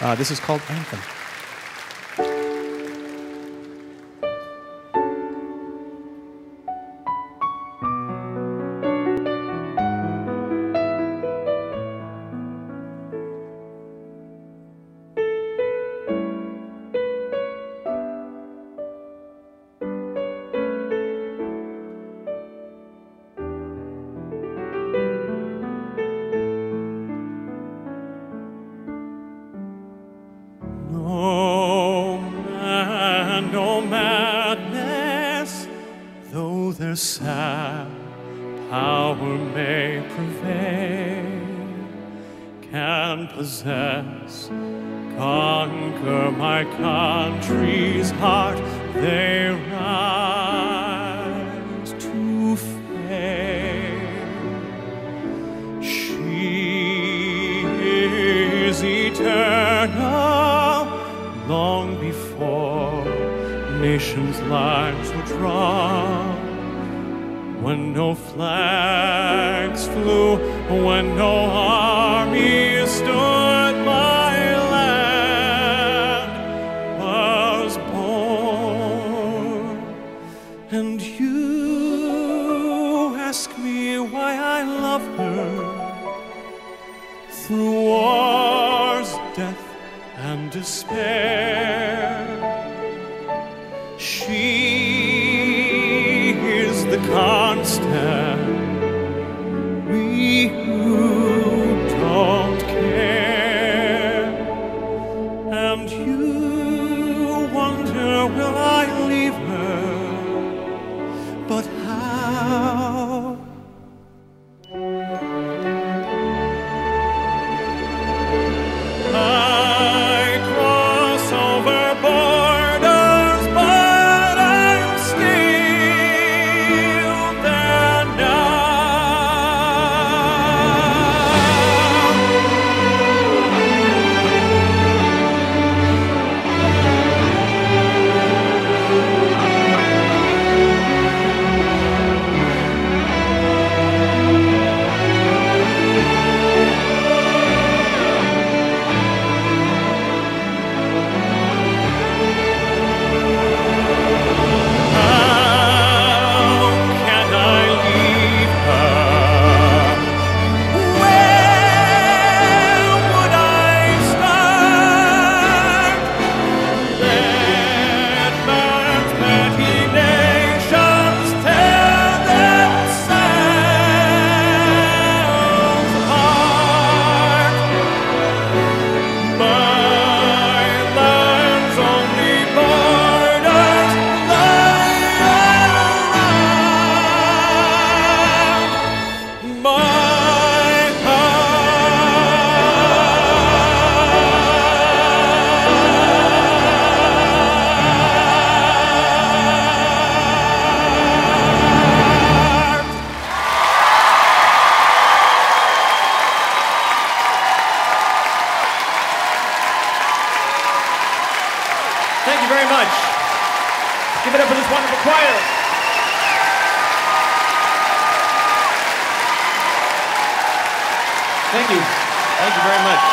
Uh, this is called Anthem. Their sad power may prevail, can possess, conquer my country's heart. They rise to fame. She is eternal, long before nations' lives were drawn. When no flags flew, when no army stood, my land was born. And you ask me why I love her through wars, death, and despair. She constant. Very much. Give it up for this wonderful choir. Thank you. Thank you very much.